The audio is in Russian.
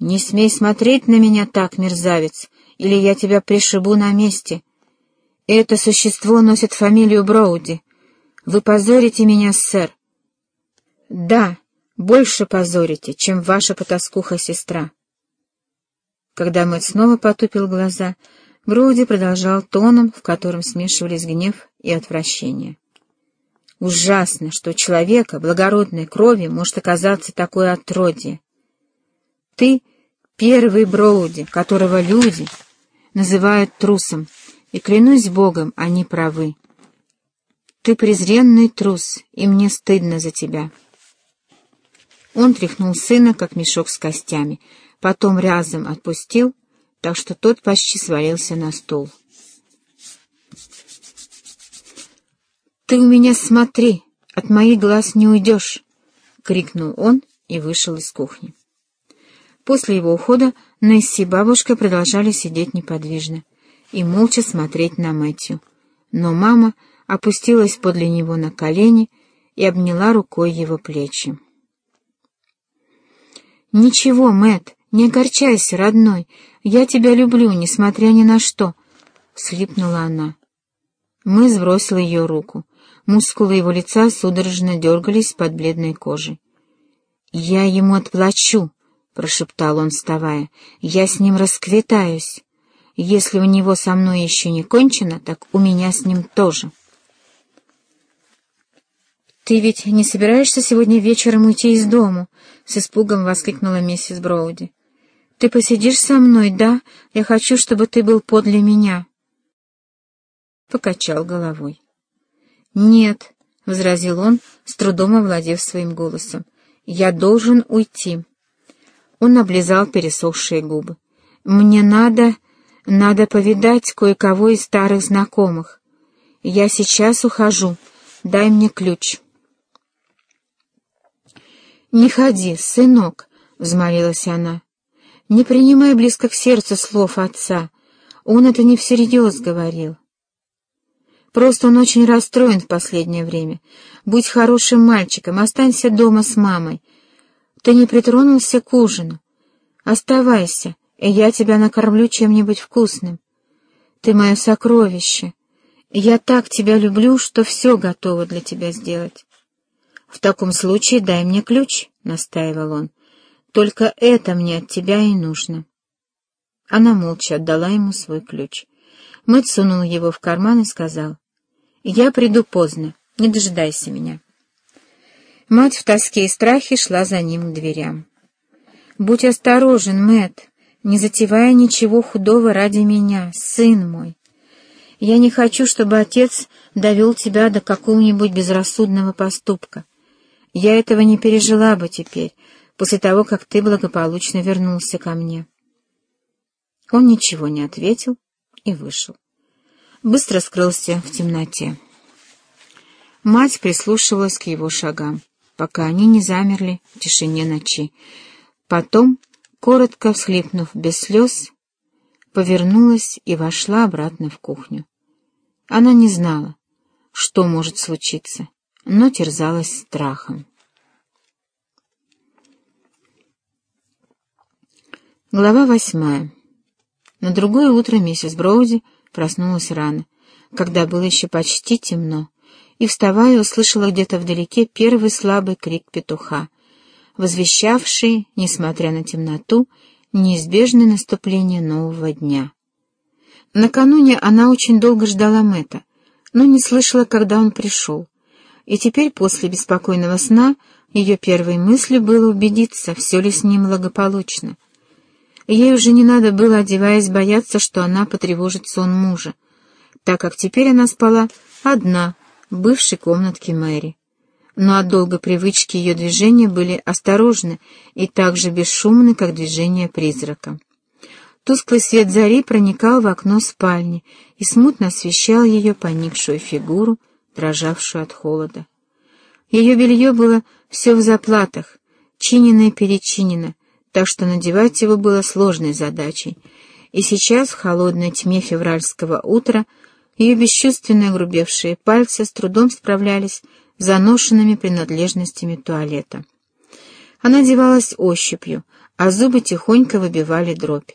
«Не смей смотреть на меня так, мерзавец, или я тебя пришибу на месте. Это существо носит фамилию Броуди. Вы позорите меня, сэр». «Да, больше позорите, чем ваша потаскуха-сестра». Когда Мэтт снова потупил глаза, Броуди продолжал тоном, в котором смешивались гнев и отвращение. «Ужасно, что человека благородной крови может оказаться такое отродье. Ты — первый Броуди, которого люди называют трусом, и, клянусь Богом, они правы. Ты презренный трус, и мне стыдно за тебя». Он тряхнул сына, как мешок с костями, потом рязом отпустил, так что тот почти свалился на стол. «Ты у меня смотри, от моих глаз не уйдешь!» — крикнул он и вышел из кухни. После его ухода Несси и бабушка продолжали сидеть неподвижно и молча смотреть на Мэтью. Но мама опустилась подле него на колени и обняла рукой его плечи. «Ничего, Мэт, не огорчайся, родной, я тебя люблю, несмотря ни на что», — слипнула она. Мы сбросил ее руку. Мускулы его лица судорожно дергались под бледной кожей. «Я ему отплачу», — прошептал он, вставая. «Я с ним расквитаюсь. Если у него со мной еще не кончено, так у меня с ним тоже». «Ты ведь не собираешься сегодня вечером уйти из дому?» — с испугом воскликнула миссис Броуди. «Ты посидишь со мной, да? Я хочу, чтобы ты был подле меня». Покачал головой. «Нет», — возразил он, с трудом овладев своим голосом, — «я должен уйти». Он облизал пересохшие губы. «Мне надо... надо повидать кое-кого из старых знакомых. Я сейчас ухожу. Дай мне ключ». «Не ходи, сынок», — взмолилась она. «Не принимай близко к сердцу слов отца. Он это не всерьез говорил». Просто он очень расстроен в последнее время. Будь хорошим мальчиком, останься дома с мамой. Ты не притронулся к ужину. Оставайся, и я тебя накормлю чем-нибудь вкусным. Ты мое сокровище. Я так тебя люблю, что все готова для тебя сделать. «В таком случае дай мне ключ», — настаивал он. «Только это мне от тебя и нужно». Она молча отдала ему свой ключ. Мэтт сунул его в карман и сказал, «Я приду поздно, не дожидайся меня». Мать в тоске и страхе шла за ним к дверям. «Будь осторожен, Мэтт, не затевая ничего худого ради меня, сын мой. Я не хочу, чтобы отец довел тебя до какого-нибудь безрассудного поступка. Я этого не пережила бы теперь, после того, как ты благополучно вернулся ко мне. Он ничего не ответил и вышел. Быстро скрылся в темноте. Мать прислушивалась к его шагам, пока они не замерли в тишине ночи. Потом, коротко всхлипнув без слез, повернулась и вошла обратно в кухню. Она не знала, что может случиться но терзалась страхом. Глава восьмая. На другое утро миссис Броуди проснулась рано, когда было еще почти темно, и, вставая, услышала где-то вдалеке первый слабый крик петуха, возвещавший, несмотря на темноту, неизбежное наступление нового дня. Накануне она очень долго ждала Мэтта, но не слышала, когда он пришел, и теперь, после беспокойного сна, ее первой мыслью было убедиться, все ли с ним благополучно. Ей уже не надо было, одеваясь, бояться, что она потревожит сон мужа, так как теперь она спала одна бывшей комнатке Мэри. Но от долгой привычки ее движения были осторожны и так же бесшумны, как движение призрака. Тусклый свет зари проникал в окно спальни и смутно освещал ее поникшую фигуру, дрожавшую от холода. Ее белье было все в заплатах, чинено и перечинено, так что надевать его было сложной задачей, и сейчас, в холодной тьме февральского утра, ее бесчувственно грубевшие пальцы с трудом справлялись с заношенными принадлежностями туалета. Она одевалась ощупью, а зубы тихонько выбивали дробь.